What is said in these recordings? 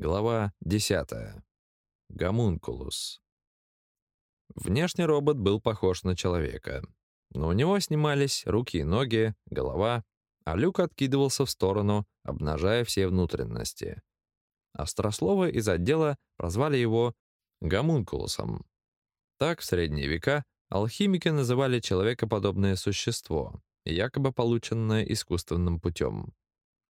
Глава 10. Гомункулус. Внешне робот был похож на человека, но у него снимались руки и ноги, голова, а люк откидывался в сторону, обнажая все внутренности. Острословы из отдела прозвали его гомункулусом. Так в средние века алхимики называли человекоподобное существо, якобы полученное искусственным путем.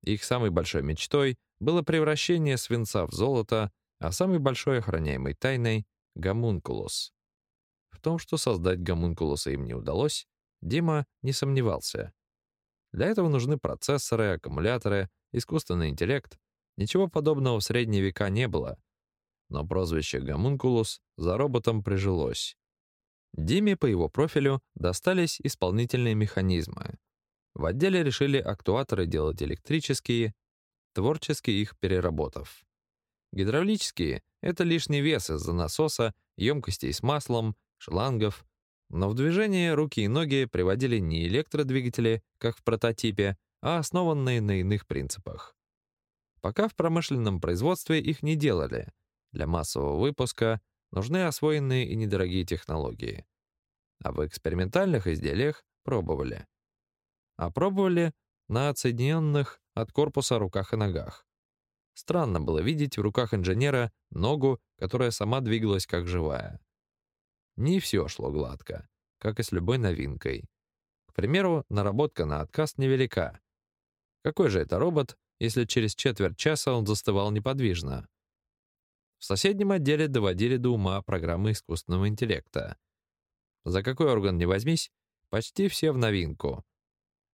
Их самой большой мечтой было превращение свинца в золото, а самой большой охраняемой тайной — гомункулус. В том, что создать гомункулуса им не удалось, Дима не сомневался. Для этого нужны процессоры, аккумуляторы, искусственный интеллект. Ничего подобного в средние века не было. Но прозвище «гомункулус» за роботом прижилось. Диме по его профилю достались исполнительные механизмы. В отделе решили актуаторы делать электрические, творчески их переработав. Гидравлические — это лишний вес из-за насоса, емкостей с маслом, шлангов, но в движение руки и ноги приводили не электродвигатели, как в прототипе, а основанные на иных принципах. Пока в промышленном производстве их не делали. Для массового выпуска нужны освоенные и недорогие технологии. А в экспериментальных изделиях пробовали. А пробовали на отсоединенных от корпуса руках и ногах. Странно было видеть в руках инженера ногу, которая сама двигалась как живая. Не все шло гладко, как и с любой новинкой. К примеру, наработка на отказ невелика. Какой же это робот, если через четверть часа он застывал неподвижно? В соседнем отделе доводили до ума программы искусственного интеллекта. За какой орган не возьмись, почти все в новинку.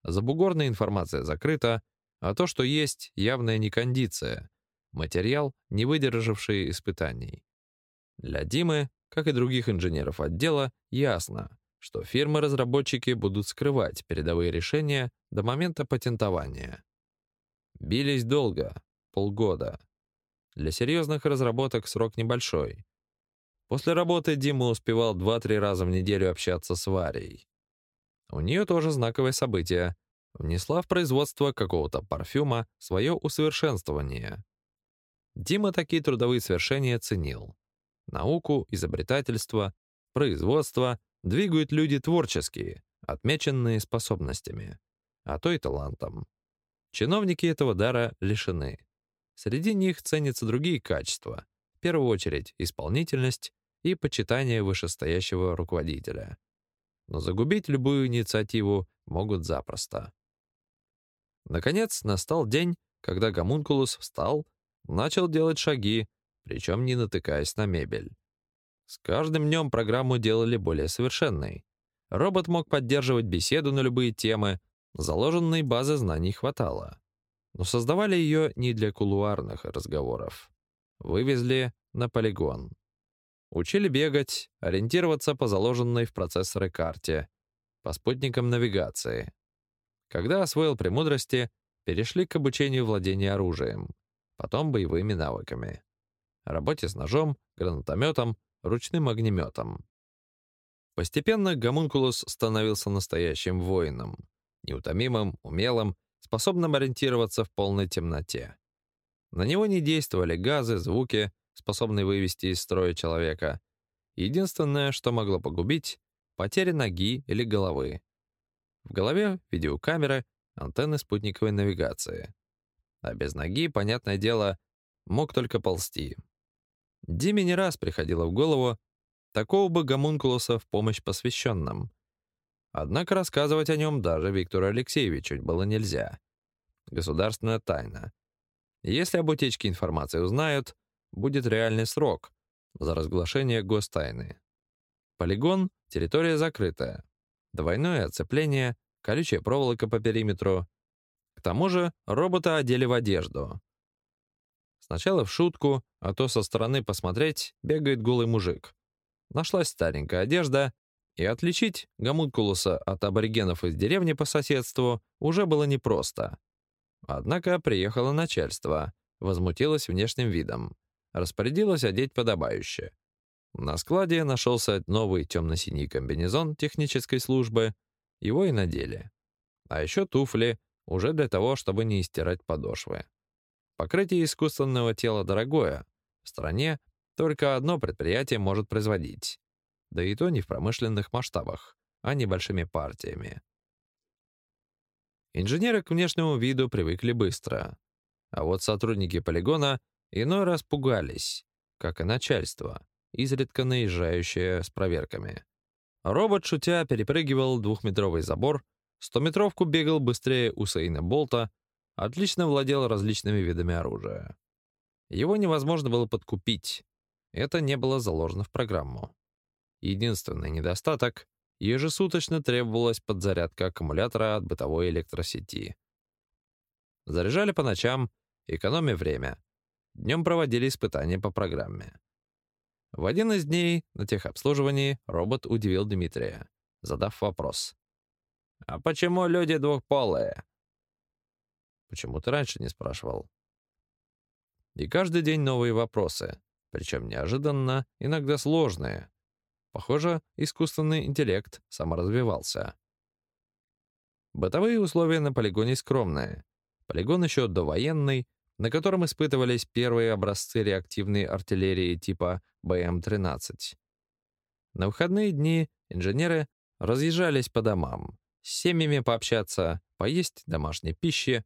Забугорная информация закрыта, а то, что есть, явная некондиция, материал, не выдержавший испытаний. Для Димы, как и других инженеров отдела, ясно, что фирмы-разработчики будут скрывать передовые решения до момента патентования. Бились долго, полгода. Для серьезных разработок срок небольшой. После работы Дима успевал 2-3 раза в неделю общаться с Варей. У нее тоже знаковое событие внесла в производство какого-то парфюма свое усовершенствование. Дима такие трудовые свершения ценил. Науку, изобретательство, производство двигают люди творческие, отмеченные способностями, а то и талантом. Чиновники этого дара лишены. Среди них ценятся другие качества, в первую очередь исполнительность и почитание вышестоящего руководителя. Но загубить любую инициативу могут запросто. Наконец настал день, когда гомункулус встал, начал делать шаги, причем не натыкаясь на мебель. С каждым днем программу делали более совершенной. Робот мог поддерживать беседу на любые темы, заложенной базы знаний хватало. Но создавали ее не для кулуарных разговоров. Вывезли на полигон. Учили бегать, ориентироваться по заложенной в процессоры карте, по спутникам навигации. Когда освоил премудрости, перешли к обучению владения оружием, потом боевыми навыками. Работе с ножом, гранатометом, ручным огнеметом. Постепенно гомункулус становился настоящим воином, неутомимым, умелым, способным ориентироваться в полной темноте. На него не действовали газы, звуки, способные вывести из строя человека. Единственное, что могло погубить — потеря ноги или головы. В голове видеокамера, антенны спутниковой навигации. А без ноги, понятное дело, мог только ползти. Диме не раз приходило в голову такого бы гомункулуса в помощь посвященным. Однако рассказывать о нем даже Виктору Алексеевичу было нельзя. Государственная тайна. Если об утечке информации узнают, будет реальный срок за разглашение гостайны. Полигон — территория закрытая. Двойное оцепление, колючая проволока по периметру. К тому же робота одели в одежду. Сначала в шутку, а то со стороны посмотреть бегает голый мужик. Нашлась старенькая одежда, и отличить гомункулуса от аборигенов из деревни по соседству уже было непросто. Однако приехало начальство, возмутилось внешним видом, распорядилось одеть подобающе. На складе нашелся новый темно-синий комбинезон технической службы, его и надели. А еще туфли, уже для того, чтобы не истирать подошвы. Покрытие искусственного тела дорогое. В стране только одно предприятие может производить. Да и то не в промышленных масштабах, а небольшими партиями. Инженеры к внешнему виду привыкли быстро. А вот сотрудники полигона иной раз пугались, как и начальство, изредка наезжающее с проверками. Робот, шутя, перепрыгивал двухметровый забор, стометровку бегал быстрее Усаина Болта, отлично владел различными видами оружия. Его невозможно было подкупить. Это не было заложено в программу. Единственный недостаток — ежесуточно требовалась подзарядка аккумулятора от бытовой электросети. Заряжали по ночам, экономя время. Днем проводили испытания по программе. В один из дней на техобслуживании робот удивил Дмитрия, задав вопрос. «А почему люди двухполые?» Почему ты раньше не спрашивал? И каждый день новые вопросы, причем неожиданно, иногда сложные. Похоже, искусственный интеллект саморазвивался. Бытовые условия на полигоне скромные. Полигон еще довоенный, на котором испытывались первые образцы реактивной артиллерии типа БМ-13. На выходные дни инженеры разъезжались по домам, с семьями пообщаться, поесть домашней пищи,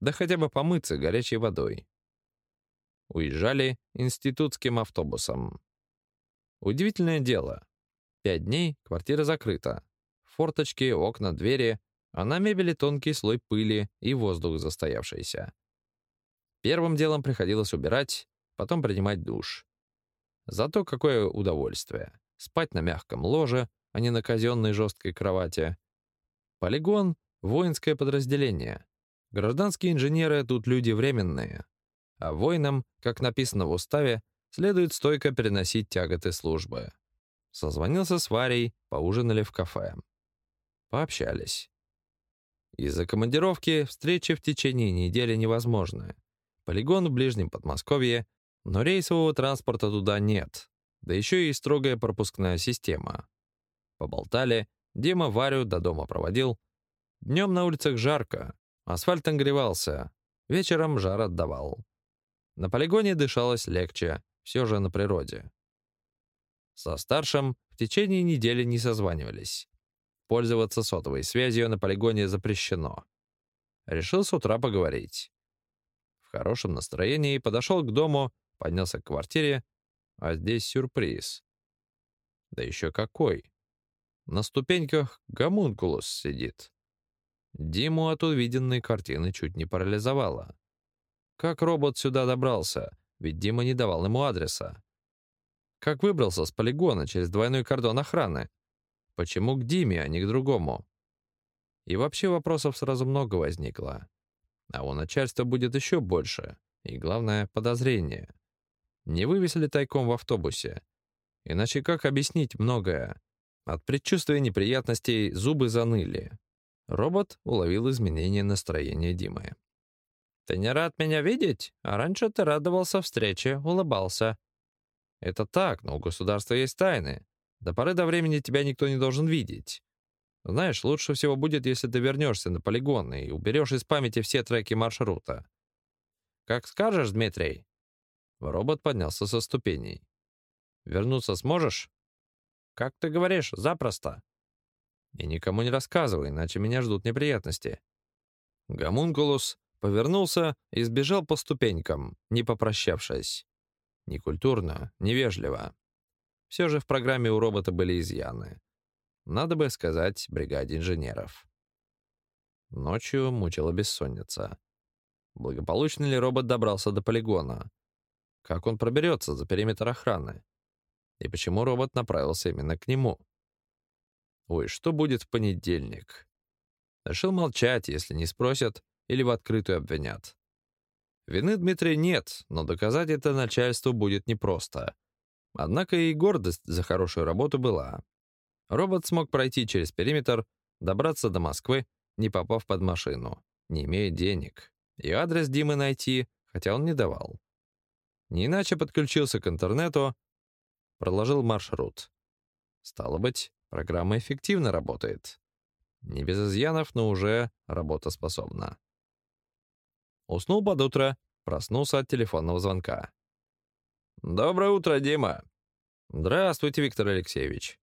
да хотя бы помыться горячей водой. Уезжали институтским автобусом. Удивительное дело. Пять дней квартира закрыта. Форточки, окна, двери, а на мебели тонкий слой пыли и воздух застоявшийся. Первым делом приходилось убирать, потом принимать душ. Зато какое удовольствие. Спать на мягком ложе, а не на казенной жесткой кровати. Полигон — воинское подразделение. Гражданские инженеры тут люди временные, а воинам, как написано в уставе, следует стойко переносить тяготы службы. Созвонился с Варей, поужинали в кафе. Пообщались. Из-за командировки встречи в течение недели невозможны. Полигон в ближнем Подмосковье, но рейсового транспорта туда нет. Да еще и строгая пропускная система. Поболтали, Дима Варю до дома проводил. Днем на улицах жарко, Асфальт нагревался, вечером жар отдавал. На полигоне дышалось легче, все же на природе. Со старшим в течение недели не созванивались. Пользоваться сотовой связью на полигоне запрещено. Решил с утра поговорить. Хорошем настроении подошел к дому, поднялся к квартире, а здесь сюрприз. Да еще какой! На ступеньках гомункулус сидит. Диму от увиденной картины чуть не парализовало. Как робот сюда добрался? Ведь Дима не давал ему адреса. Как выбрался с полигона через двойной кордон охраны? Почему к Диме, а не к другому? И вообще вопросов сразу много возникло. А у начальства будет еще больше. И главное — подозрение. Не вывесили тайком в автобусе. Иначе как объяснить многое? От предчувствия неприятностей зубы заныли. Робот уловил изменение настроения Димы. «Ты не рад меня видеть? А раньше ты радовался встрече, улыбался». «Это так, но у государства есть тайны. До поры до времени тебя никто не должен видеть. Знаешь, лучше всего будет, если ты вернешься на полигон и уберешь из памяти все треки маршрута». «Как скажешь, Дмитрий». Робот поднялся со ступеней. «Вернуться сможешь?» «Как ты говоришь, запросто». И никому не рассказывай, иначе меня ждут неприятности. Гомункулус повернулся и сбежал по ступенькам, не попрощавшись. Некультурно, невежливо. Все же в программе у робота были изъяны. Надо бы сказать бригаде инженеров. Ночью мучила бессонница. Благополучно ли робот добрался до полигона? Как он проберется за периметр охраны? И почему робот направился именно к нему? Ой, что будет в понедельник? Решил молчать, если не спросят или в открытую обвинят. Вины Дмитрия нет, но доказать это начальству будет непросто. Однако и гордость за хорошую работу была. Робот смог пройти через периметр, добраться до Москвы, не попав под машину, не имея денег, и адрес Димы найти, хотя он не давал. Не иначе подключился к интернету, проложил маршрут. Стало быть, Программа эффективно работает. Не без изъянов, но уже работоспособна. Уснул под утро, Проснулся от телефонного звонка. «Доброе утро, Дима!» «Здравствуйте, Виктор Алексеевич!»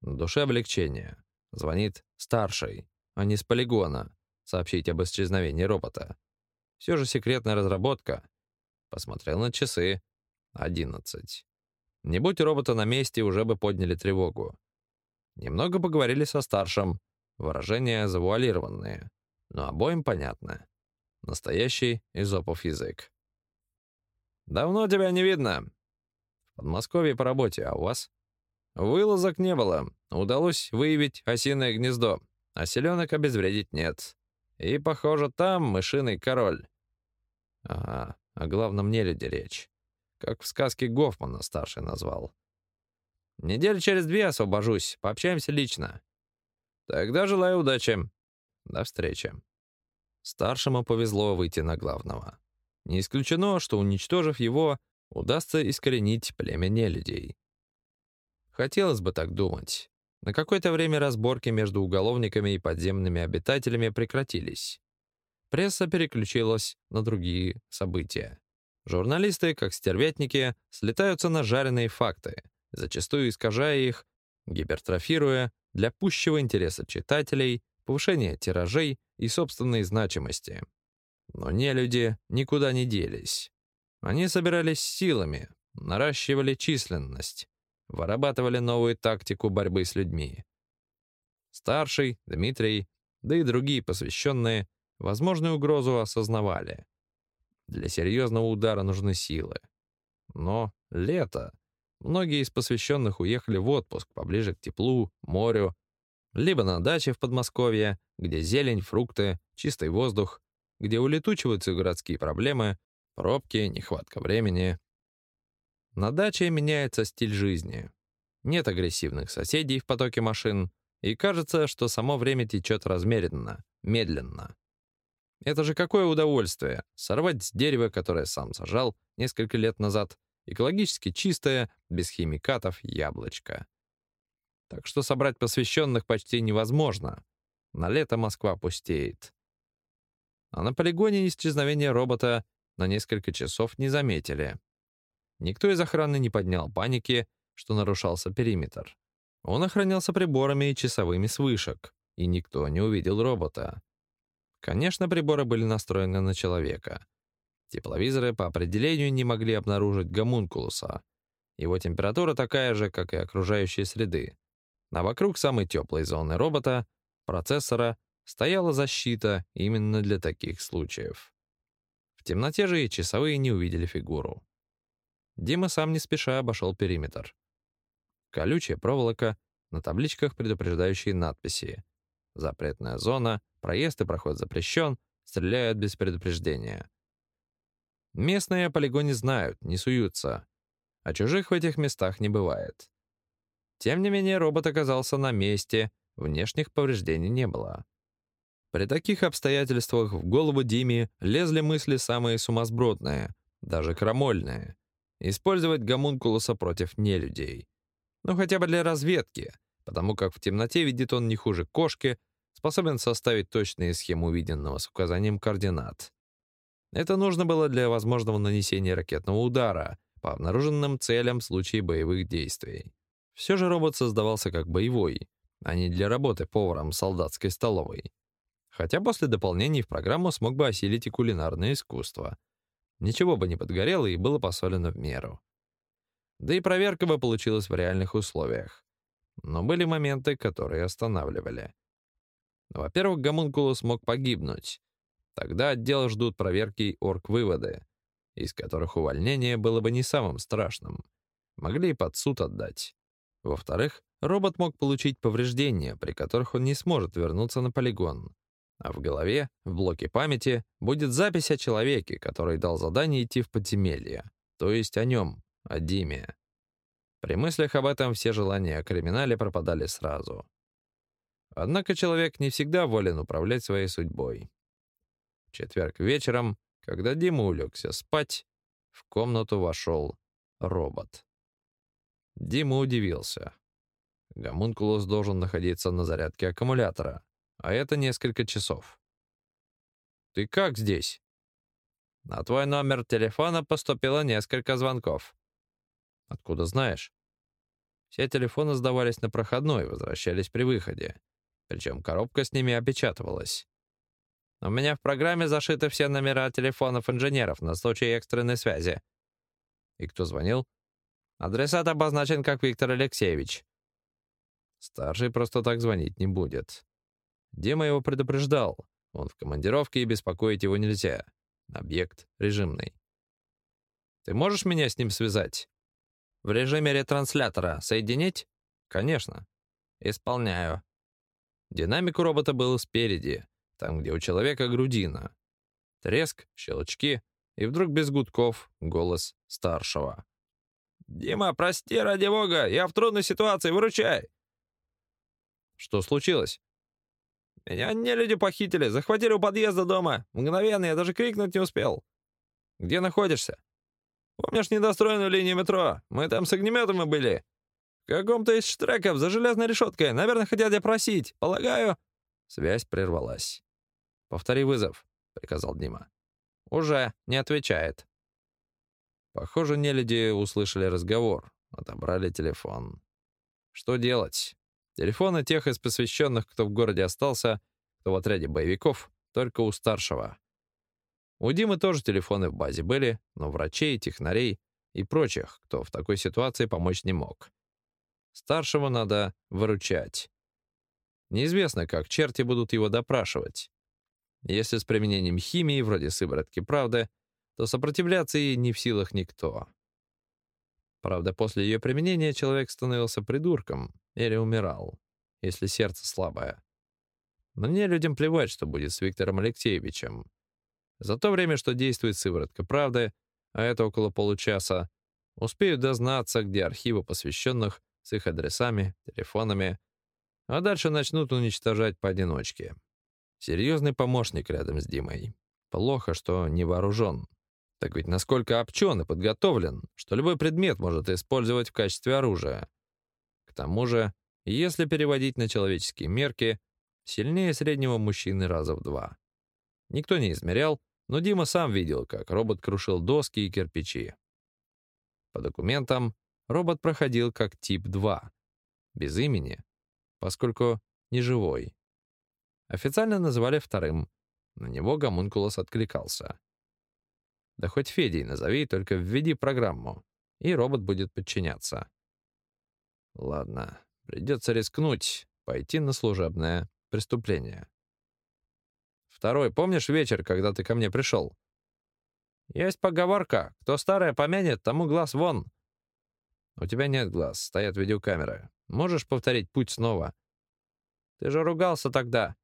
Душе облегчение. Звонит старший, а не с полигона, сообщить об исчезновении робота. Все же секретная разработка. Посмотрел на часы. Одиннадцать. Не будь робота на месте, уже бы подняли тревогу. Немного поговорили со старшим. Выражения завуалированные. Но обоим понятно. Настоящий изопов язык. «Давно тебя не видно. В Подмосковье по работе, а у вас?» «Вылазок не было. Удалось выявить осиное гнездо, а селенок обезвредить нет. И, похоже, там мышиный король». «Ага, о главном нелюде речь. Как в сказке Гофмана старший назвал. Неделю через две освобожусь, пообщаемся лично. Тогда желаю удачи. До встречи». Старшему повезло выйти на главного. Не исключено, что, уничтожив его, удастся искоренить племя нелюдей. Хотелось бы так думать. На какое-то время разборки между уголовниками и подземными обитателями прекратились. Пресса переключилась на другие события. Журналисты, как стервятники, слетаются на жареные факты, зачастую искажая их, гипертрофируя для пущего интереса читателей, повышения тиражей и собственной значимости. Но не люди никуда не делись. Они собирались силами, наращивали численность, вырабатывали новую тактику борьбы с людьми. Старший, Дмитрий, да и другие посвященные возможную угрозу осознавали. Для серьезного удара нужны силы. Но лето. Многие из посвященных уехали в отпуск поближе к теплу, морю, либо на даче в Подмосковье, где зелень, фрукты, чистый воздух, где улетучиваются городские проблемы, пробки, нехватка времени. На даче меняется стиль жизни. Нет агрессивных соседей в потоке машин, и кажется, что само время течет размеренно, медленно. Это же какое удовольствие — сорвать с дерева, которое сам сажал несколько лет назад, экологически чистое, без химикатов яблочко. Так что собрать посвященных почти невозможно. На лето Москва пустеет. А на полигоне исчезновения робота на несколько часов не заметили. Никто из охраны не поднял паники, что нарушался периметр. Он охранялся приборами и часовыми с вышек, и никто не увидел робота. Конечно, приборы были настроены на человека. Тепловизоры по определению не могли обнаружить гомункулуса. Его температура такая же, как и окружающей среды. А вокруг самой теплой зоны робота, процессора, стояла защита именно для таких случаев. В темноте же и часовые не увидели фигуру. Дима сам не спеша обошел периметр. Колючая проволока, на табличках предупреждающие надписи. Запретная зона, проезд и проход запрещен, стреляют без предупреждения. Местные о полигоне знают, не суются, а чужих в этих местах не бывает. Тем не менее, робот оказался на месте, внешних повреждений не было. При таких обстоятельствах в голову Диме лезли мысли самые сумасбродные, даже крамольные. Использовать гомункулуса против нелюдей. Ну хотя бы для разведки, потому как в темноте видит он не хуже кошки, способен составить точные схемы увиденного с указанием координат. Это нужно было для возможного нанесения ракетного удара по обнаруженным целям в случае боевых действий. Все же робот создавался как боевой, а не для работы поваром солдатской столовой. Хотя после дополнений в программу смог бы осилить и кулинарное искусство. Ничего бы не подгорело и было посолено в меру. Да и проверка бы получилась в реальных условиях. Но были моменты, которые останавливали. Во-первых, гомункулус мог погибнуть. Тогда отдел ждут проверки орг-выводы, из которых увольнение было бы не самым страшным. Могли и под суд отдать. Во-вторых, робот мог получить повреждения, при которых он не сможет вернуться на полигон. А в голове, в блоке памяти, будет запись о человеке, который дал задание идти в подземелье. То есть о нем, о Диме. При мыслях об этом все желания о криминале пропадали сразу. Однако человек не всегда волен управлять своей судьбой. В четверг вечером, когда Дима улегся спать, в комнату вошел робот. Дима удивился. Гомункулус должен находиться на зарядке аккумулятора, а это несколько часов. «Ты как здесь?» На твой номер телефона поступило несколько звонков. Откуда знаешь? Все телефоны сдавались на проходной и возвращались при выходе. Причем коробка с ними опечатывалась. У меня в программе зашиты все номера телефонов инженеров на случай экстренной связи. И кто звонил? Адресат обозначен как Виктор Алексеевич. Старший просто так звонить не будет. Дима его предупреждал. Он в командировке, и беспокоить его нельзя. Объект режимный. Ты можешь меня с ним связать? В режиме ретранслятора соединить? Конечно. Исполняю. Динамик у робота был спереди, там, где у человека грудина. Треск, щелчки, и вдруг без гудков голос старшего. «Дима, прости, ради бога, я в трудной ситуации, выручай!» «Что случилось?» «Меня не люди похитили, захватили у подъезда дома. Мгновенно, я даже крикнуть не успел». «Где находишься?» «Помнишь недостроенную линию метро? Мы там с огнеметом и были. В каком-то из штреков за железной решеткой. Наверное, хотят тебя. Полагаю...» Связь прервалась. «Повтори вызов», — приказал Дима. «Уже не отвечает». Похоже, нелюди услышали разговор, отобрали телефон. Что делать? Телефоны тех из посвященных, кто в городе остался, кто в отряде боевиков, только у старшего. У Димы тоже телефоны в базе были, но врачей, технарей и прочих, кто в такой ситуации помочь не мог. Старшего надо выручать. Неизвестно, как черти будут его допрашивать. Если с применением химии, вроде сыворотки правды, то сопротивляться ей не в силах никто. Правда, после ее применения человек становился придурком или умирал, если сердце слабое. Но мне людям плевать, что будет с Виктором Алексеевичем. За то время, что действует сыворотка правды, а это около получаса, успею дознаться, где архивы посвященных с их адресами, телефонами, а дальше начнут уничтожать поодиночке. Серьезный помощник рядом с Димой. Плохо, что не вооружен. Так ведь насколько обчен и подготовлен, что любой предмет может использовать в качестве оружия. Тому же, если переводить на человеческие мерки, сильнее среднего мужчины раза в два. Никто не измерял, но Дима сам видел, как робот крушил доски и кирпичи. По документам, робот проходил как тип 2, без имени, поскольку не живой. Официально называли вторым. На него гомункулос откликался. Да хоть Федей назови, только введи программу, и робот будет подчиняться. Ладно, придется рискнуть, пойти на служебное преступление. Второй, помнишь вечер, когда ты ко мне пришел? Есть поговорка, кто старое помянет, тому глаз вон. У тебя нет глаз, стоят видеокамеры. Можешь повторить путь снова? Ты же ругался тогда.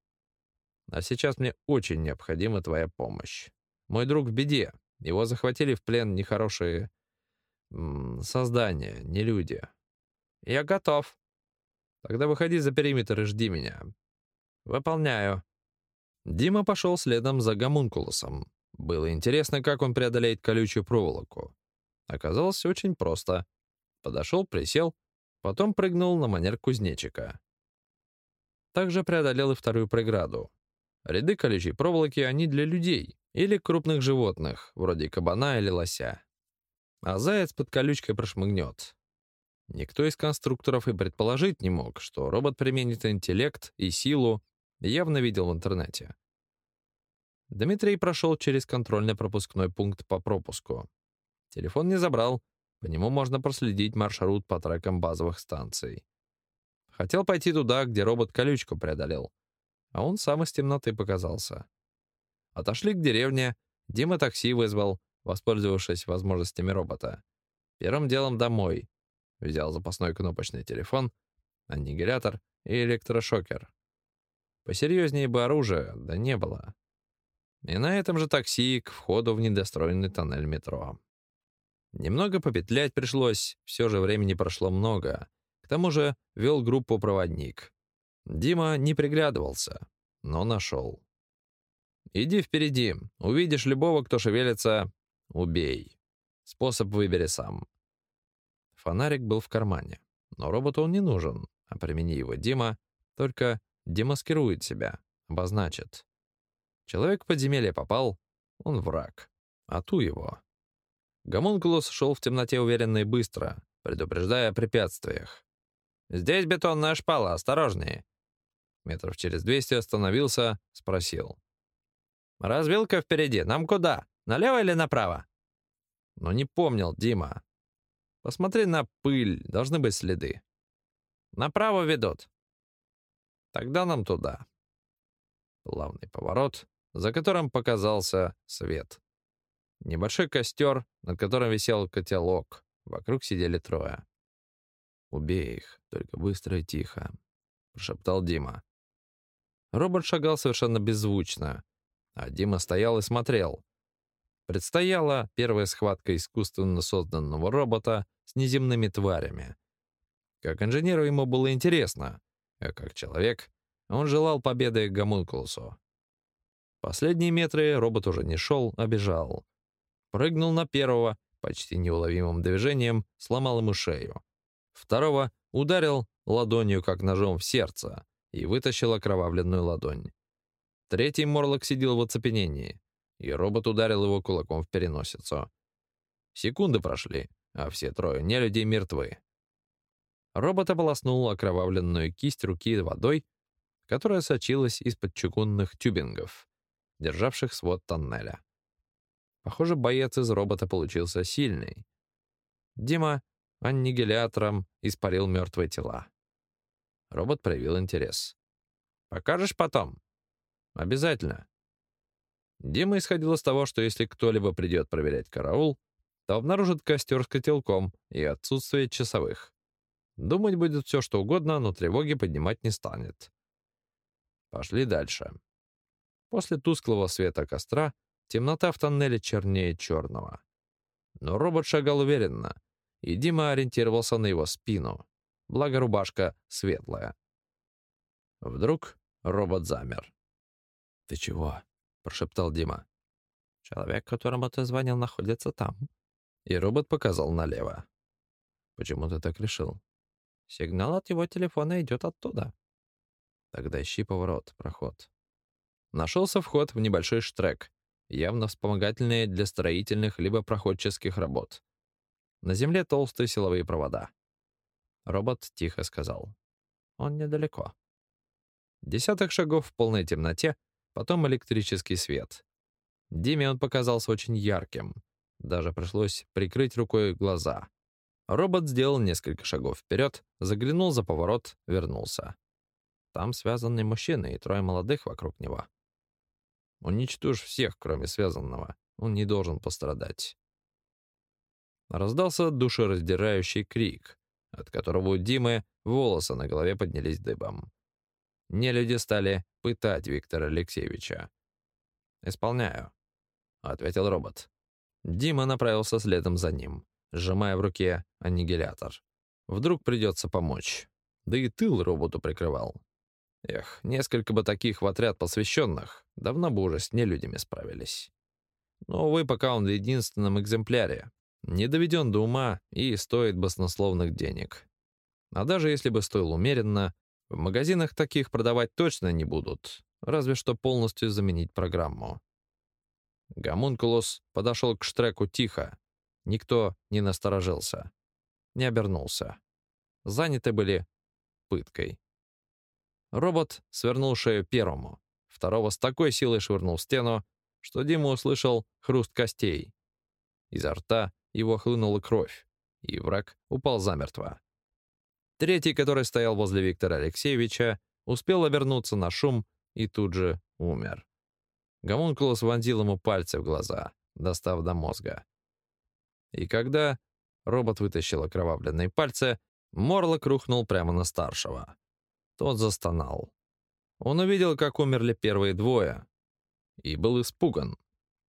А сейчас мне очень необходима твоя помощь. Мой друг в беде. Его захватили в плен нехорошие создания, не люди. Я готов. Тогда выходи за периметр и жди меня. Выполняю. Дима пошел следом за гомункулусом. Было интересно, как он преодолеет колючую проволоку. Оказалось очень просто. Подошел, присел, потом прыгнул на манер кузнечика. Также преодолел и вторую преграду. Ряды колючей проволоки, они для людей или крупных животных, вроде кабана или лося. А заяц под колючкой прошмыгнет. Никто из конструкторов и предположить не мог, что робот применит интеллект и силу, явно видел в интернете. Дмитрий прошел через контрольно-пропускной пункт по пропуску. Телефон не забрал, по нему можно проследить маршрут по трекам базовых станций. Хотел пойти туда, где робот колючку преодолел, а он сам из темноты показался. Отошли к деревне, Дима такси вызвал, воспользовавшись возможностями робота. Первым делом домой. Взял запасной кнопочный телефон, аннигилятор и электрошокер. Посерьезнее бы оружия, да не было. И на этом же такси к входу в недостроенный тоннель метро. Немного попетлять пришлось, все же времени прошло много. К тому же вел группу проводник. Дима не приглядывался, но нашел. «Иди впереди. Увидишь любого, кто шевелится, убей. Способ выбери сам». Фонарик был в кармане, но роботу он не нужен, а примени его Дима, только демаскирует себя, обозначит. Человек в подземелье попал, он враг. А ту его. Гомункулус шел в темноте уверенно и быстро, предупреждая о препятствиях. «Здесь бетонная шпала, осторожнее!» Метров через двести остановился, спросил. «Развилка впереди, нам куда? Налево или направо?» Но не помнил Дима. «Посмотри на пыль, должны быть следы». «Направо ведут». «Тогда нам туда». Плавный поворот, за которым показался свет. Небольшой костер, над которым висел котелок. Вокруг сидели трое. «Убей их, только быстро и тихо», — прошептал Дима. Робот шагал совершенно беззвучно, а Дима стоял и смотрел. Предстояла первая схватка искусственно созданного робота с неземными тварями. Как инженеру ему было интересно, а как человек он желал победы Гомункулусу. Последние метры робот уже не шел, а бежал. Прыгнул на первого, почти неуловимым движением сломал ему шею. Второго ударил ладонью, как ножом, в сердце и вытащил окровавленную ладонь. Третий Морлок сидел в оцепенении, и робот ударил его кулаком в переносицу. Секунды прошли, а все трое нелюдей мертвы. Робот ополоснул окровавленную кисть руки водой, которая сочилась из-под чугунных тюбингов, державших свод тоннеля. Похоже, боец из робота получился сильный. Дима аннигилятором испарил мертвые тела. Робот проявил интерес. «Покажешь потом?» «Обязательно». Дима исходил из того, что если кто-либо придет проверять караул, то обнаружит костер с котелком и отсутствие часовых. Думать будет все, что угодно, но тревоги поднимать не станет. Пошли дальше. После тусклого света костра темнота в тоннеле чернее черного. Но робот шагал уверенно, и Дима ориентировался на его спину, благо рубашка светлая. Вдруг робот замер. «Ты чего?» — прошептал Дима. «Человек, которому ты звонил, находится там». И робот показал налево. «Почему ты так решил?» «Сигнал от его телефона идет оттуда». «Тогда ищи поворот, проход». Нашелся вход в небольшой штрек, явно вспомогательный для строительных либо проходческих работ. На земле толстые силовые провода. Робот тихо сказал. «Он недалеко». Десяток шагов в полной темноте, потом электрический свет. Диме он показался очень ярким. Даже пришлось прикрыть рукой глаза. Робот сделал несколько шагов вперед, заглянул за поворот, вернулся. Там связанный мужчина и трое молодых вокруг него. Уничтожь всех, кроме связанного. Он не должен пострадать. Раздался душераздирающий крик от которого у Димы волосы на голове поднялись дыбом. Нелюди стали пытать Виктора Алексеевича. «Исполняю», — ответил робот. Дима направился следом за ним, сжимая в руке аннигилятор. Вдруг придется помочь. Да и тыл роботу прикрывал. Эх, несколько бы таких в отряд посвященных, давно бы уже с нелюдями справились. Но, увы, пока он в единственном экземпляре, не доведен до ума и стоит баснословных денег. А даже если бы стоил умеренно, в магазинах таких продавать точно не будут, разве что полностью заменить программу. Гомункулус подошел к штреку тихо. Никто не насторожился, не обернулся. Заняты были пыткой. Робот свернул шею первому, второго с такой силой швырнул в стену, что Дима услышал хруст костей. Изо рта его хлынула кровь, и враг упал замертво. Третий, который стоял возле Виктора Алексеевича, успел обернуться на шум и тут же умер. Гомункулус вонзил ему пальцы в глаза, достав до мозга. И когда робот вытащил окровавленные пальцы, Морлок рухнул прямо на старшего. Тот застонал. Он увидел, как умерли первые двое, и был испуган.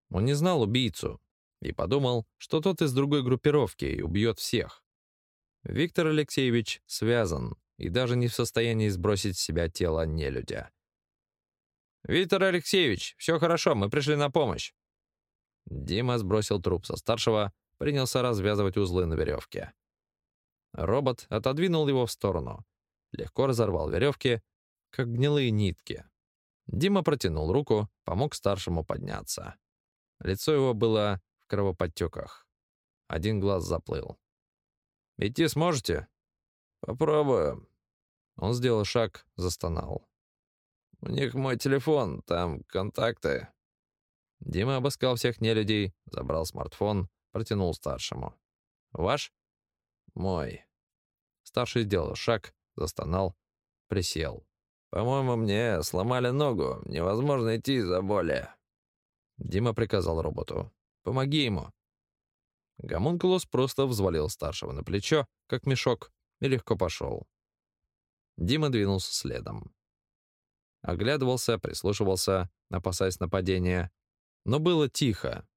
Он не знал убийцу, и подумал, что тот из другой группировки и убьет всех. Виктор Алексеевич связан и даже не в состоянии сбросить с себя тело нелюдя. «Виктор Алексеевич, все хорошо, мы пришли на помощь». Дима сбросил труп со старшего, принялся развязывать узлы на веревке. Робот отодвинул его в сторону, легко разорвал веревки, как гнилые нитки. Дима протянул руку, помог старшему подняться. Лицо его было в кровоподтеках. Один глаз заплыл. «Идти сможете?» «Попробую». Он сделал шаг, застонал. «У них мой телефон, там контакты». Дима обыскал всех нелюдей, забрал смартфон, протянул старшему. «Ваш?» «Мой». Старший сделал шаг, застонал, присел. «По-моему, мне сломали ногу. Невозможно идти из-за боли». Дима приказал роботу. «Помоги ему». Гомункулус просто взвалил старшего на плечо, как мешок, и легко пошел. Дима двинулся следом. Оглядывался, прислушивался, опасаясь нападения. Но было тихо.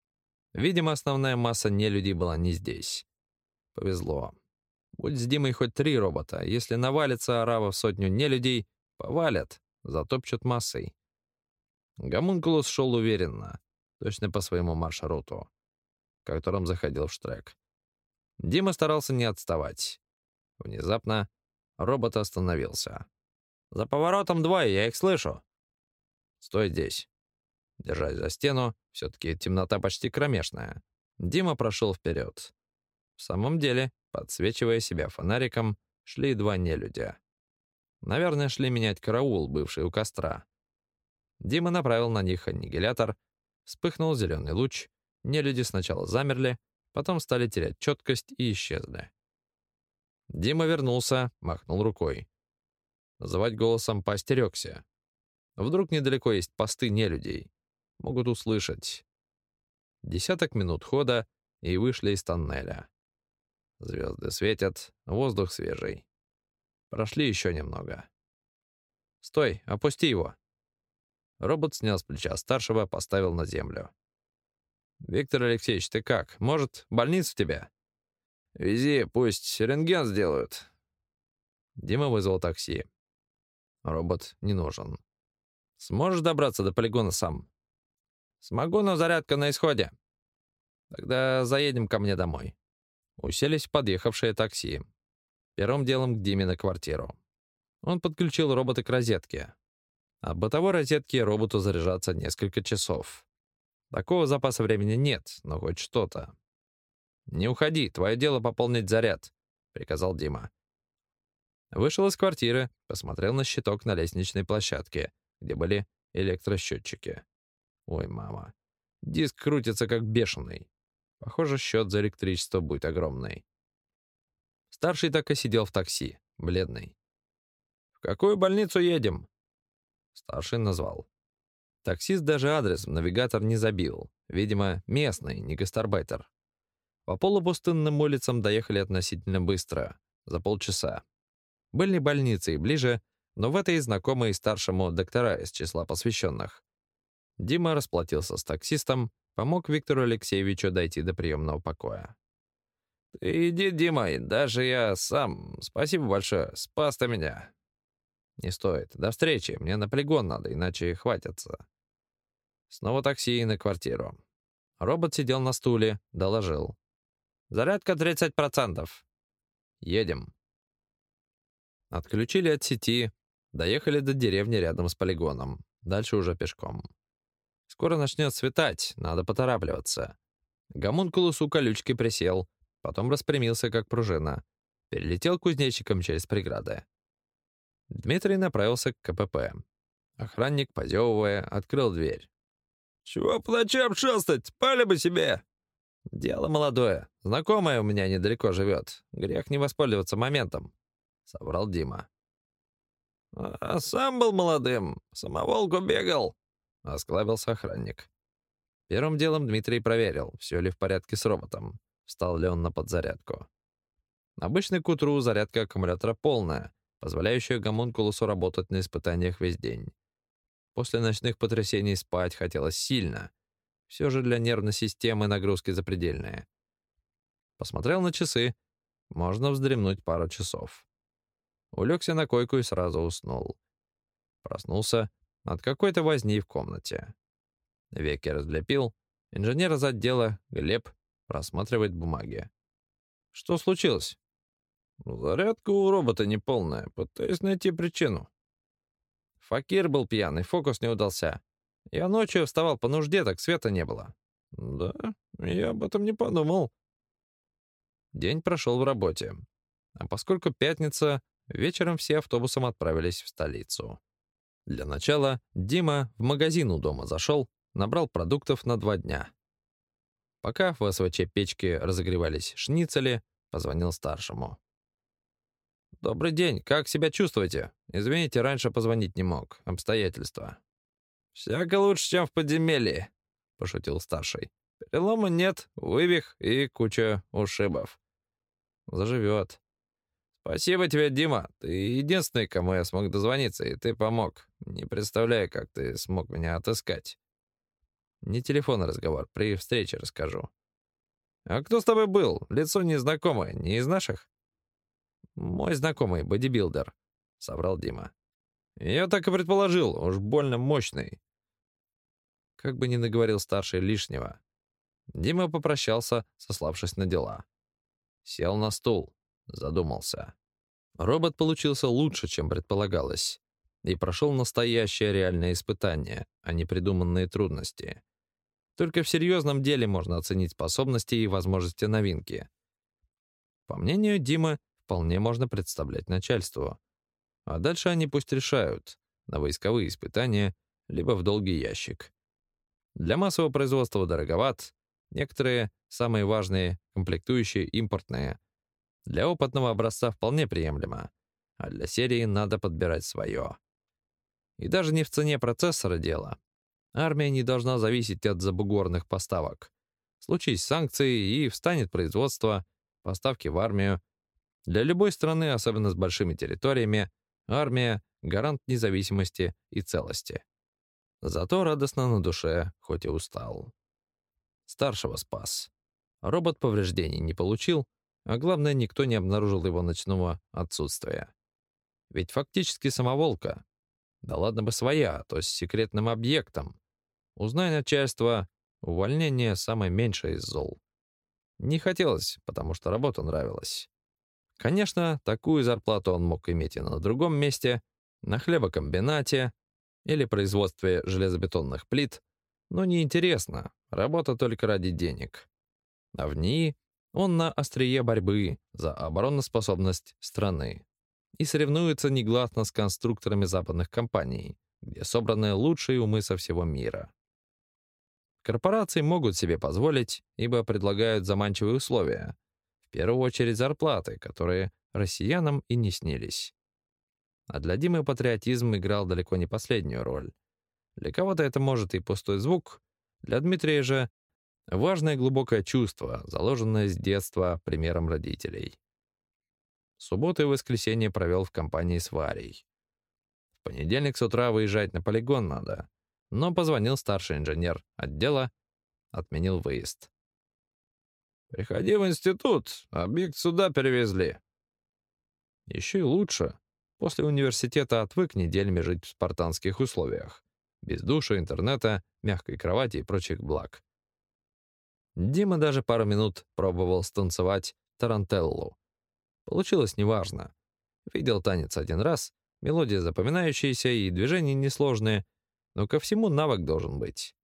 Видимо, основная масса нелюдей была не здесь. Повезло. Будь с Димой хоть три робота, если навалится арава в сотню нелюдей, повалят, затопчут массой. Гомункулус шел уверенно, точно по своему маршруту, которым заходил в штрек. Дима старался не отставать. Внезапно робот остановился. «За поворотом двое, я их слышу!» «Стой здесь!» Держась за стену, все-таки темнота почти кромешная. Дима прошел вперед. В самом деле, подсвечивая себя фонариком, шли два нелюдя. Наверное, шли менять караул, бывший у костра. Дима направил на них аннигилятор, вспыхнул зеленый луч, нелюди сначала замерли, потом стали терять четкость и исчезли. Дима вернулся, махнул рукой. Звать голосом поостерегся. Вдруг недалеко есть посты нелюдей. Могут услышать. Десяток минут хода, и вышли из тоннеля. Звезды светят, воздух свежий. Прошли еще немного. «Стой, опусти его!» Робот снял с плеча старшего, поставил на землю. «Виктор Алексеевич, ты как? Может, больницу тебя?» «Вези, пусть рентген сделают». Дима вызвал такси. Робот не нужен. «Сможешь добраться до полигона сам?» «Смогу, но зарядка на исходе». «Тогда заедем ко мне домой». Уселись в подъехавшее такси. Первым делом к Диме на квартиру. Он подключил робота к розетке. От бытовой розетки роботу заряжаться несколько часов. Такого запаса времени нет, но хоть что-то. «Не уходи, твое дело пополнить заряд», — приказал Дима. Вышел из квартиры, посмотрел на щиток на лестничной площадке, где были электросчетчики. Ой, мама. Диск крутится как бешеный. Похоже, счет за электричество будет огромный. Старший так и сидел в такси, бледный. «В какую больницу едем?» Старший назвал. Таксист даже адрес в навигатор не забил. Видимо, местный, не гастарбайтер. По полупустынным улицам доехали относительно быстро, за полчаса. Были больницы и ближе, но в этой знакомые старшему доктора из числа посвященных. Дима расплатился с таксистом, помог Виктору Алексеевичу дойти до приемного покоя. «Ты иди, Дима, даже я сам. Спасибо большое, спас ты меня». «Не стоит. До встречи. Мне на полигон надо, иначе хватится». Снова такси и на квартиру. Робот сидел на стуле, доложил. «Зарядка 30%. Едем». Отключили от сети, доехали до деревни рядом с полигоном. Дальше уже пешком. Скоро начнет светать, надо поторапливаться. Гомункулус у колючки присел, потом распрямился, как пружина. Перелетел кузнечиком через преграды. Дмитрий направился к КПП. Охранник, позевывая, открыл дверь. «Чего ночам шастать? Пали бы себе!» «Дело молодое. Знакомая у меня недалеко живет. Грех не воспользоваться моментом», — соврал Дима. «А сам был молодым. Самоволку бегал», — осклабился охранник. Первым делом Дмитрий проверил, все ли в порядке с роботом, встал ли он на подзарядку. Обычно к утру зарядка аккумулятора полная, позволяющая гомункулусу работать на испытаниях весь день. После ночных потрясений спать хотелось сильно. Все же для нервной системы нагрузки запредельные. Посмотрел на часы. Можно вздремнуть пару часов. Улегся на койку и сразу уснул. Проснулся от какой-то возни в комнате. Веки разлепил. Инженер из отдела, Глеб, просматривает бумаги. Что случилось? Зарядка у робота неполная. Пытаюсь найти причину. Факир был пьяный, фокус не удался. Я ночью вставал по нужде, так света не было. Да, я об этом не подумал. День прошел в работе. А поскольку пятница, вечером все автобусом отправились в столицу. Для начала Дима в магазин у дома зашел, набрал продуктов на два дня. Пока в СВЧ-печке разогревались шницели, позвонил старшему. «Добрый день, как себя чувствуете? Извините, раньше позвонить не мог. Обстоятельства». «Всяко лучше, чем в подземелье», — пошутил старший. «Перелома нет, вывих и куча ушибов». «Заживет». «Спасибо тебе, Дима. Ты единственный, кому я смог дозвониться, и ты помог. Не представляю, как ты смог меня отыскать». «Не телефонный разговор, при встрече расскажу». «А кто с тобой был? Лицо незнакомое, не из наших?» «Мой знакомый, бодибилдер», — соврал Дима. «Я так и предположил, уж больно мощный». Как бы ни наговорил старший лишнего. Дима попрощался, сославшись на дела. Сел на стул, задумался. Робот получился лучше, чем предполагалось, и прошел настоящее реальное испытание, а не придуманные трудности. Только в серьезном деле можно оценить способности и возможности новинки. По мнению Димы, вполне можно представлять начальству. А дальше они пусть решают, на войсковые испытания, либо в долгий ящик. Для массового производства дороговат, некоторые, самые важные, комплектующие, импортные. Для опытного образца вполне приемлемо, а для серии надо подбирать свое. И даже не в цене процессора дело. Армия не должна зависеть от забугорных поставок. Случись санкции, и встанет производство, поставки в армию, для любой страны, особенно с большими территориями, армия — гарант независимости и целости. Зато радостно на душе, хоть и устал. Старшего спас. Робот повреждений не получил, а главное, никто не обнаружил его ночного отсутствия. Ведь фактически самоволка. Да ладно бы своя, то с секретным объектом. Узнай начальство, увольнение самое меньшее из зол. Не хотелось, потому что работа нравилась. Конечно, такую зарплату он мог иметь и на другом месте, на хлебокомбинате или производстве железобетонных плит, но неинтересно, работа только ради денег. А в ней он на острие борьбы за обороноспособность страны и соревнуется негласно с конструкторами западных компаний, где собраны лучшие умы со всего мира. Корпорации могут себе позволить, ибо предлагают заманчивые условия, в первую очередь зарплаты, которые россиянам и не снились. А для Димы патриотизм играл далеко не последнюю роль. Для кого-то это может и пустой звук, для Дмитрия же важное глубокое чувство, заложенное с детства примером родителей. Субботу и воскресенье провел в компании с Варей. В понедельник с утра выезжать на полигон надо, но позвонил старший инженер отдела, отменил выезд. Приходи в институт, объект сюда перевезли. Еще и лучше. После университета отвык неделями жить в спартанских условиях. Без душа, интернета, мягкой кровати и прочих благ. Дима даже пару минут пробовал станцевать тарантеллу. Получилось неважно. Видел танец один раз, мелодия запоминающаяся и движения несложные, но ко всему навык должен быть.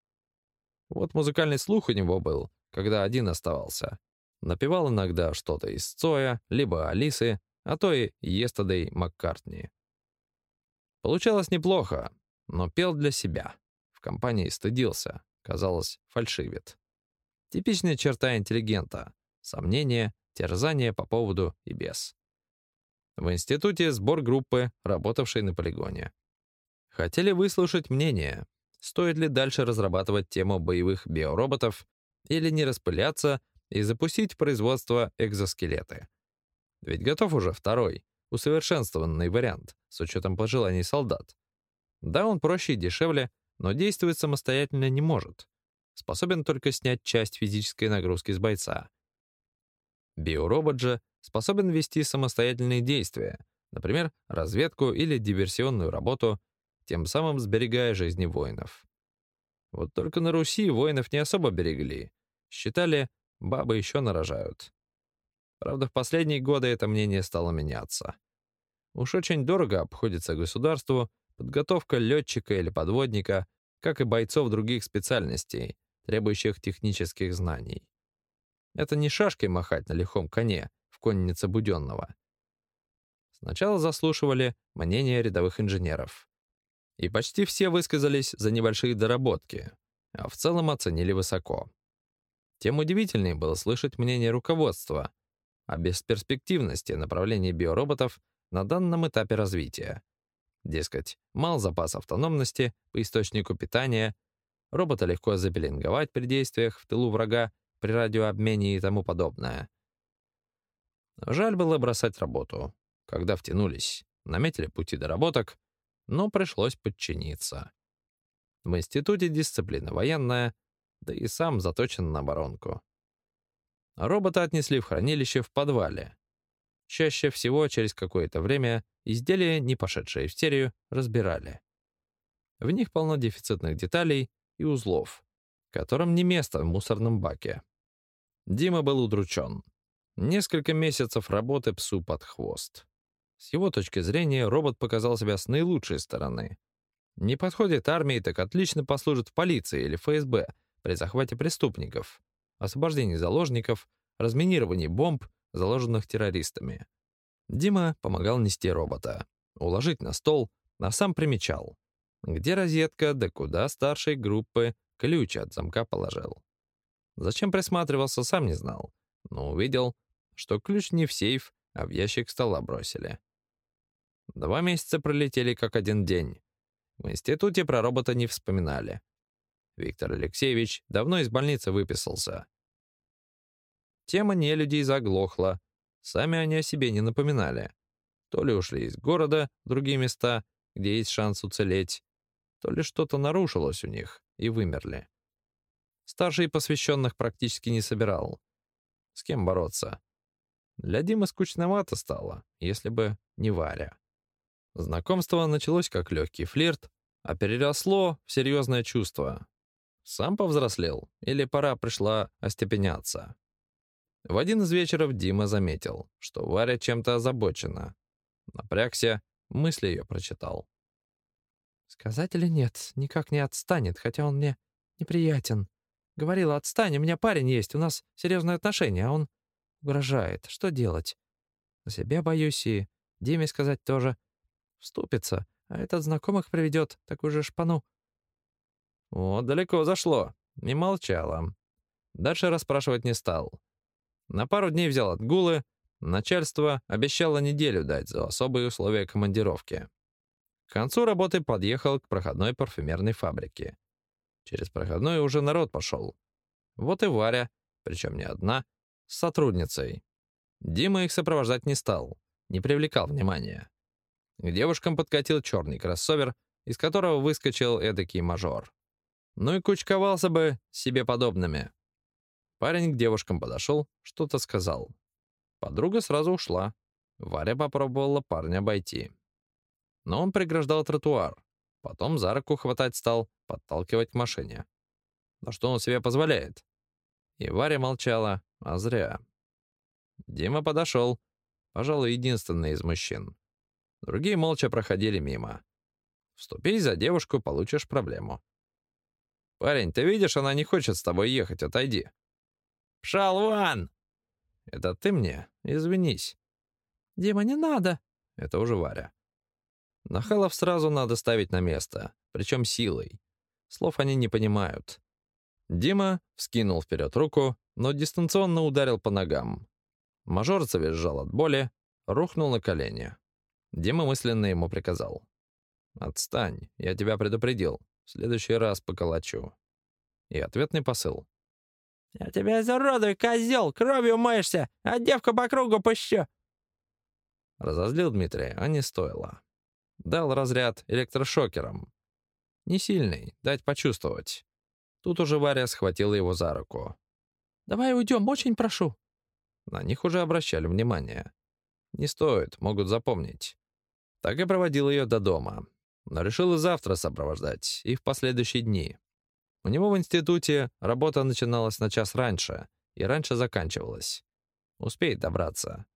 Вот музыкальный слух у него был, когда один оставался. Напевал иногда что-то из Цоя, либо Алисы, а то и Естедей Маккартни. Получалось неплохо, но пел для себя. В компании стыдился, казалось, фальшивит. Типичная черта интеллигента — сомнения, терзания по поводу и без. В институте сбор группы, работавшей на полигоне. Хотели выслушать мнение, стоит ли дальше разрабатывать тему боевых биороботов или не распыляться и запустить производство экзоскелеты. Ведь готов уже второй, усовершенствованный вариант с учетом пожеланий солдат. Да, он проще и дешевле, но действовать самостоятельно не может. Способен только снять часть физической нагрузки с бойца. Биоробот же способен вести самостоятельные действия, например, разведку или диверсионную работу, тем самым сберегая жизни воинов. Вот только на Руси воинов не особо берегли. Считали, бабы еще нарожают. Правда, в последние годы это мнение стало меняться. Уж очень дорого обходится государству подготовка летчика или подводника, как и бойцов других специальностей, требующих технических знаний. Это не шашкой махать на лихом коне в коннице Буденного. Сначала заслушивали мнение рядовых инженеров. И почти все высказались за небольшие доработки, а в целом оценили высоко. Тем удивительнее было слышать мнение руководства о бесперспективности направления биороботов на данном этапе развития. Дескать, мал запас автономности по источнику питания, робота легко запеленговать при действиях в тылу врага при радиообмене и тому подобное. Жаль было бросать работу. Когда втянулись, наметили пути доработок, но пришлось подчиниться. В институте дисциплина военная, да и сам заточен на оборонку. Робота отнесли в хранилище в подвале. Чаще всего через какое-то время изделия, не пошедшие в серию, разбирали. В них полно дефицитных деталей и узлов, которым не место в мусорном баке. Дима был удручен. Несколько месяцев работы псу под хвост. С его точки зрения, робот показал себя с наилучшей стороны. Не подходит армии, так отлично послужит в полиции или ФСБ при захвате преступников, освобождении заложников, разминировании бомб, заложенных террористами. Дима помогал нести робота, уложить на стол, а сам примечал, где розетка, да куда старшей группы ключ от замка положил. Зачем присматривался, сам не знал, но увидел, что ключ не в сейф, а в ящик стола бросили. Два месяца пролетели как один день. В институте про робота не вспоминали. Виктор Алексеевич давно из больницы выписался. Тема нелюдей заглохла. Сами они о себе не напоминали. То ли ушли из города в другие места, где есть шанс уцелеть, то ли что-то нарушилось у них и вымерли. Старший посвященных практически не собирал. С кем бороться? Для Димы скучновато стало, если бы не Варя. Знакомство началось как легкий флирт, а переросло в серьезное чувство. Сам повзрослел или пора пришла остепеняться? В один из вечеров Дима заметил, что Варя чем-то озабочена. Напрягся, мысли ее прочитал. «Сказать или нет, никак не отстанет, хотя он мне неприятен. Говорила, отстань, у меня парень есть, у нас серьезные отношения, а он угрожает. Что делать? За себя боюсь и Диме сказать тоже. Вступится, а этот знакомых приведет, такую же шпану. О, далеко зашло. Не молчала. Дальше расспрашивать не стал. На пару дней взял отгулы. Начальство обещало неделю дать за особые условия командировки. К концу работы подъехал к проходной парфюмерной фабрике. Через проходной уже народ пошел. Вот и Варя, причем не одна, с сотрудницей. Дима их сопровождать не стал, не привлекал внимания. К девушкам подкатил черный кроссовер, из которого выскочил эдакий мажор. Ну и кучковался бы себе подобными. Парень к девушкам подошел, что-то сказал. Подруга сразу ушла. Варя попробовала парня обойти. Но он преграждал тротуар. Потом за руку хватать стал, подталкивать к машине. Но что он себе позволяет? И Варя молчала, а зря. Дима подошел, пожалуй, единственный из мужчин. Другие молча проходили мимо. Вступись за девушку, получишь проблему. «Парень, ты видишь, она не хочет с тобой ехать, отойди». «Пшалван!» «Это ты мне? Извинись». «Дима, не надо!» Это уже Варя. Нахалов сразу надо ставить на место, причем силой. Слов они не понимают. Дима вскинул вперед руку, но дистанционно ударил по ногам. Мажор завизжал от боли, рухнул на колени. Дима мысленно ему приказал. «Отстань, я тебя предупредил. В следующий раз поколочу». И ответный посыл. «Я тебя изуродую, козел, кровью моешься, а девку по кругу пущу!» Разозлил Дмитрия, а не стоило. Дал разряд электрошокером. Не сильный, дать почувствовать. Тут уже Варя схватила его за руку. «Давай уйдем, очень прошу». На них уже обращали внимание. Не стоит, могут запомнить. Так и проводил ее до дома. Но решил и завтра сопровождать, и в последующие дни. У него в институте работа начиналась на час раньше, и раньше заканчивалась. Успеет добраться.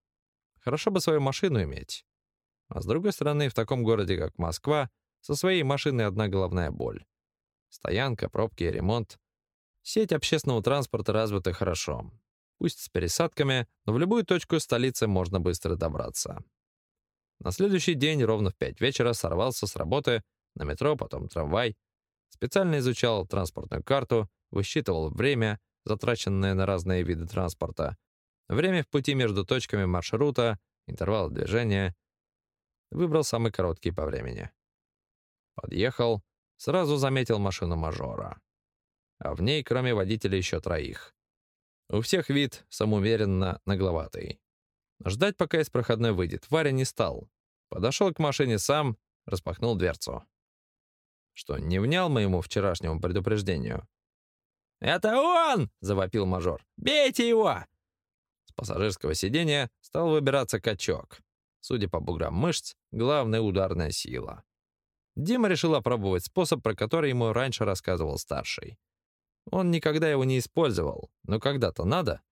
Хорошо бы свою машину иметь. А с другой стороны, в таком городе, как Москва, со своей машиной одна головная боль. Стоянка, пробки и ремонт. Сеть общественного транспорта развита хорошо. Пусть с пересадками, но в любую точку столицы можно быстро добраться. На следующий день ровно в пять вечера сорвался с работы на метро, потом трамвай. Специально изучал транспортную карту, высчитывал время, затраченное на разные виды транспорта, время в пути между точками маршрута, интервал движения. Выбрал самый короткий по времени. Подъехал, сразу заметил машину мажора. А в ней, кроме водителя, еще троих. У всех вид самоуверенно нагловатый. Ждать, пока из проходной выйдет, Варя не стал. Подошел к машине сам, распахнул дверцу. Что, не внял моему вчерашнему предупреждению? «Это он!» — завопил мажор. «Бейте его!» С пассажирского сиденья стал выбираться качок. Судя по буграм мышц, главная ударная сила. Дима решил опробовать способ, про который ему раньше рассказывал старший. Он никогда его не использовал, но когда-то надо.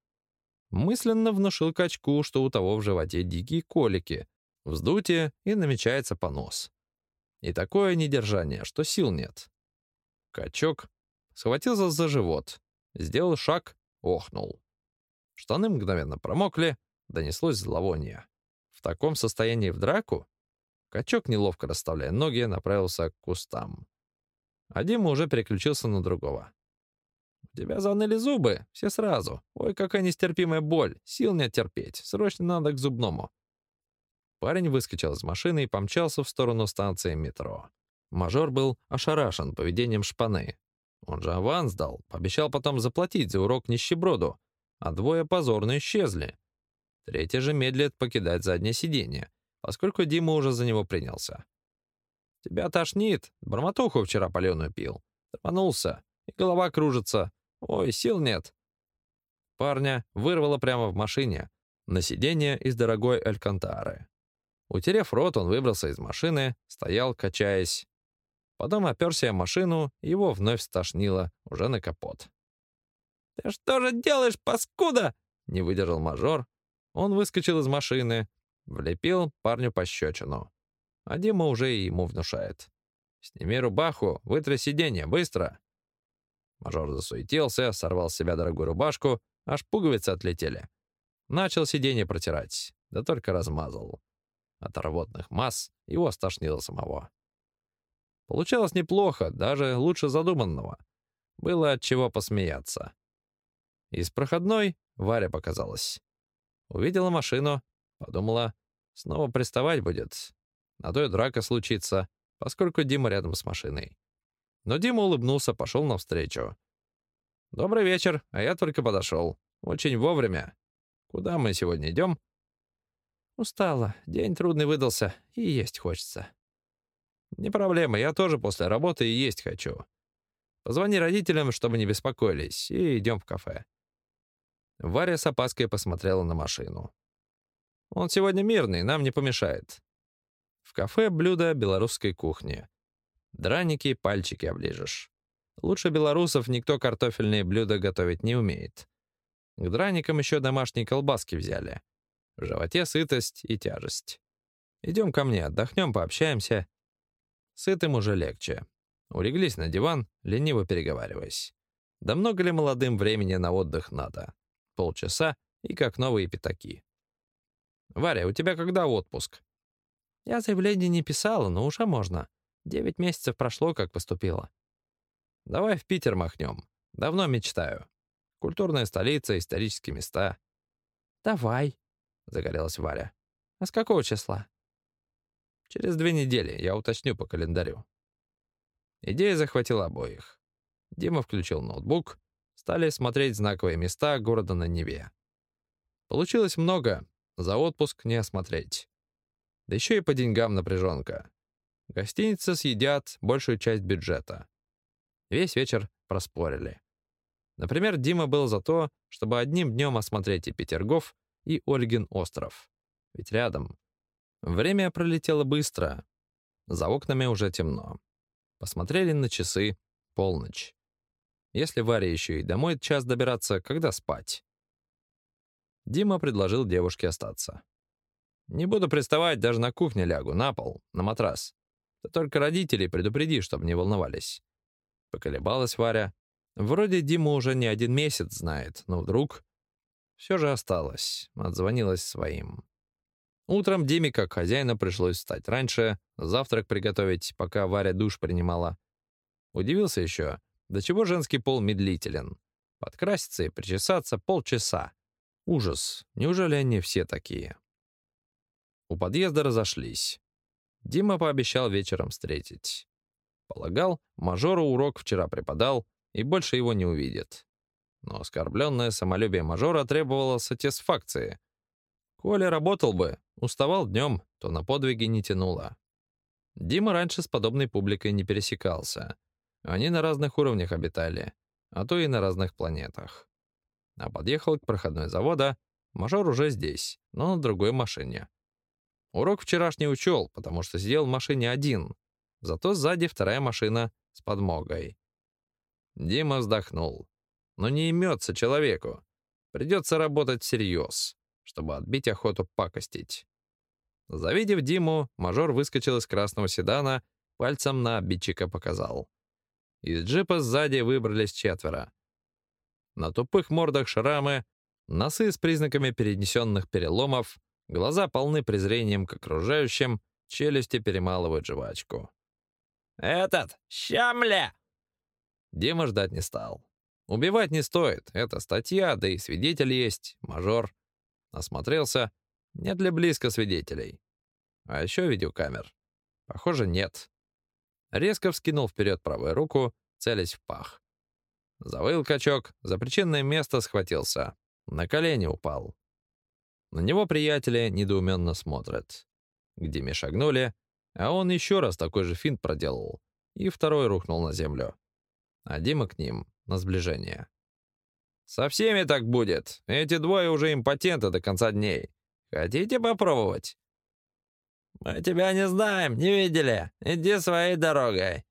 Мысленно внушил качку, что у того в животе дикие колики, вздутие и намечается понос. И такое недержание, что сил нет. Качок схватился за живот, сделал шаг, охнул. Штаны мгновенно промокли, донеслось зловоние. В таком состоянии в драку? Качок, неловко расставляя ноги, направился к кустам. А Дима уже переключился на другого. «У тебя заныли зубы, все сразу. Ой, какая нестерпимая боль, сил нет терпеть, срочно надо к зубному». Парень выскочил из машины и помчался в сторону станции метро. Мажор был ошарашен поведением шпаны. Он же аванс дал, пообещал потом заплатить за урок нищеброду, а двое позорно исчезли. Третий же медлит покидать заднее сиденье, поскольку Дима уже за него принялся. «Тебя тошнит, бормотуху вчера паленую пил. Торманулся, и голова кружится. Ой, сил нет». Парня вырвало прямо в машине, на сиденье из дорогой алькантары. Утерев рот, он выбрался из машины, стоял, качаясь. Потом оперся машину, его вновь стошнило, уже на капот. «Ты что же делаешь, паскуда?» — не выдержал мажор. Он выскочил из машины, влепил парню пощечину. А Дима уже и ему внушает. «Сними рубаху, вытри сиденье, быстро!» Мажор засуетился, сорвал с себя дорогую рубашку, аж пуговицы отлетели. Начал сиденье протирать, да только размазал. От рвотных масс его стошнило самого. Получалось неплохо, даже лучше задуманного. Было от чего посмеяться. Из проходной Варя показалась. Увидела машину, подумала, снова приставать будет. На то и драка случится, поскольку Дима рядом с машиной. Но Дима улыбнулся, пошел навстречу. «Добрый вечер, а я только подошел. Очень вовремя. Куда мы сегодня идем?» Устала. День трудный выдался, и есть хочется. Не проблема, я тоже после работы и есть хочу. Позвони родителям, чтобы не беспокоились, и идем в кафе. Варя с опаской посмотрела на машину. Он сегодня мирный, нам не помешает. В кафе блюдо белорусской кухни. Драники, пальчики оближешь. Лучше белорусов никто картофельные блюда готовить не умеет. К драникам еще домашние колбаски взяли. В животе сытость и тяжесть. Идем ко мне, отдохнем, пообщаемся. Сытым уже легче. Улеглись на диван, лениво переговариваясь. Да много ли молодым времени на отдых надо? Полчаса и как новые пятаки. «Варя, у тебя когда отпуск?» «Я заявление не писала, но уже можно. Девять месяцев прошло, как поступила». «Давай в Питер махнем. Давно мечтаю. Культурная столица, исторические места». «Давай», загорелась Варя. «А с какого числа?» «Через две недели, я уточню по календарю». Идея захватила обоих. Дима включил ноутбук, стали смотреть знаковые места города на Неве. Получилось много, за отпуск не осмотреть. Да еще и по деньгам напряженка. Гостиницы съедят большую часть бюджета. Весь вечер проспорили. Например, Дима был за то, чтобы одним днем осмотреть и Петергоф, и Ольгин остров. Ведь рядом. Время пролетело быстро. За окнами уже темно. Посмотрели на часы. Полночь. Если Варе еще и домой час добираться, когда спать? Дима предложил девушке остаться. «Не буду приставать, даже на кухне лягу, на пол, на матрас. Ты только родителей предупреди, чтобы не волновались». Поколебалась Варя, Вроде Дима уже не один месяц знает, но вдруг... Все же осталось, отзвонилась своим. Утром Диме, как хозяину, пришлось встать раньше, завтрак приготовить, пока Варя душ принимала. Удивился еще, до чего женский пол медлителен. Подкраситься и причесаться полчаса. Ужас, неужели они все такие? У подъезда разошлись. Дима пообещал вечером встретить. Полагал, мажору урок вчера преподал, и больше его не увидит. Но оскорбленное самолюбие мажора требовало сатисфакции. Коля работал бы, уставал днем, то на подвиги не тянуло. Дима раньше с подобной публикой не пересекался. Они на разных уровнях обитали, а то и на разных планетах. А подъехал к проходной завода, мажор уже здесь, но на другой машине. Урок вчерашний учел, потому что сидел в машине один, зато сзади вторая машина с подмогой. Дима вздохнул. Но не имется человеку. Придется работать всерьез чтобы отбить охоту пакостить. Завидев Диму, мажор выскочил из красного седана, пальцем на обидчика показал. Из джипа сзади выбрались четверо. На тупых мордах шрамы, носы с признаками перенесенных переломов, глаза полны презрением к окружающим, челюсти перемалывают жвачку. «Этот! Щамля!» Дима ждать не стал. Убивать не стоит, это статья, да и свидетель есть, мажор. Осмотрелся, нет ли близко свидетелей. А еще видеокамер. Похоже, нет. Резко вскинул вперед правую руку, целясь в пах. Завыл качок, за причинное место схватился. На колени упал. На него приятели недоуменно смотрят. К Диме шагнули, а он еще раз такой же финт проделал. И второй рухнул на землю. А Дима к ним на сближение. Со всеми так будет. Эти двое уже импотенты до конца дней. Хотите попробовать? Мы тебя не знаем, не видели. Иди своей дорогой.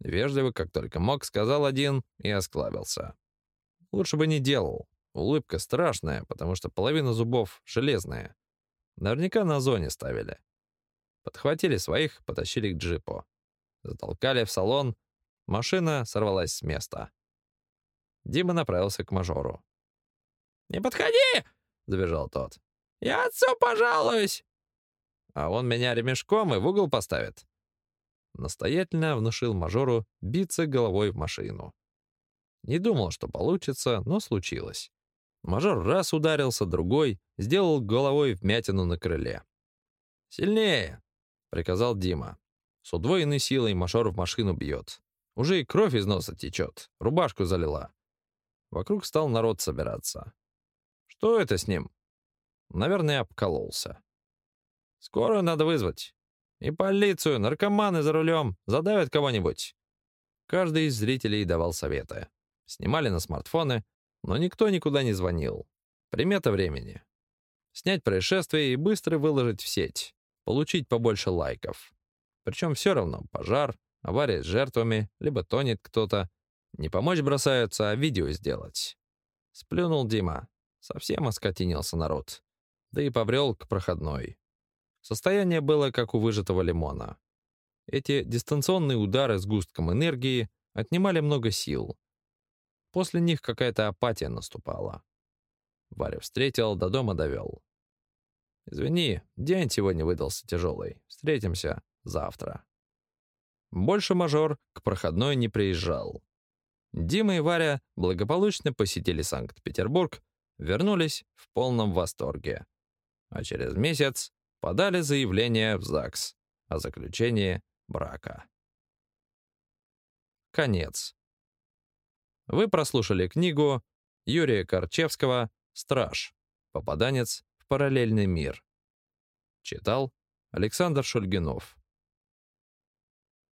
Вежливо, как только мог, сказал один и осклабился. Лучше бы не делал. Улыбка страшная, потому что половина зубов железная. Наверняка на зоне ставили. Подхватили своих, потащили к джипу. Затолкали в салон. Машина сорвалась с места. Дима направился к мажору. «Не подходи!» — забежал тот. «Я отцу пожалуюсь!» «А он меня ремешком и в угол поставит!» Настоятельно внушил мажору биться головой в машину. Не думал, что получится, но случилось. Мажор раз ударился, другой сделал головой вмятину на крыле. «Сильнее!» — приказал Дима. С удвоенной силой мажор в машину бьет. Уже и кровь из носа течет, рубашку залила. Вокруг стал народ собираться. Что это с ним? Наверное, обкололся. Скорую надо вызвать. И полицию, наркоманы за рулем, задавят кого-нибудь. Каждый из зрителей давал советы. Снимали на смартфоны, но никто никуда не звонил. Примета времени. Снять происшествие и быстро выложить в сеть. Получить побольше лайков. Причем все равно пожар, авария с жертвами, либо тонет кто-то, не помочь бросаются, а видео сделать. Сплюнул Дима. Совсем оскотинился народ. Да и побрел к проходной. Состояние было как у выжатого лимона. Эти дистанционные удары с густком энергии отнимали много сил. После них какая-то апатия наступала. Варя встретил, до дома довел. «Извини, день сегодня выдался тяжелый. Встретимся завтра». Больше мажор к проходной не приезжал. Дима и Варя благополучно посетили Санкт-Петербург, вернулись в полном восторге. А через месяц подали заявление в ЗАГС о заключении брака. Конец. Вы прослушали книгу Юрия Корчевского «Страж. Попаданец в параллельный мир». Читал Александр Шульгинов.